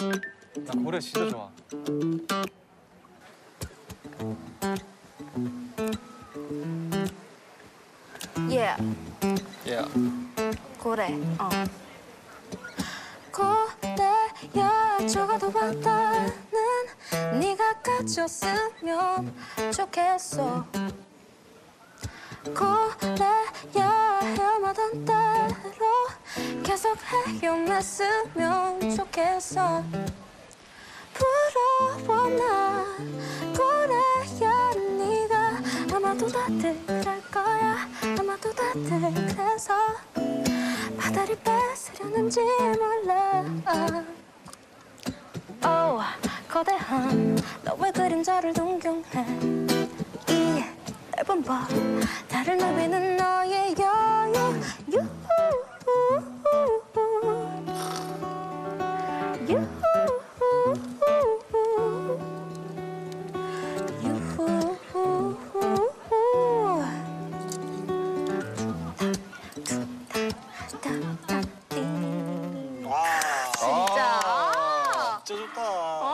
나 고래 진짜 좋아. 예, 예. 고래. 어. 고래야 적어도 바다는 네가 가졌으면 좋겠어. 고래야 헤엄하던 대로 계속 헤엄했으면 좋겠어. 부러워 난 고래야 네가 아마도 다들 그럴 거야. 아마도 다들 그래서 바다를 뺏으려는지 몰라. 오 거대한 너의 그림자를 동경해? 이 얇은 법 달을 누비는 여유 진짜. 아, 진짜 좋다. 어,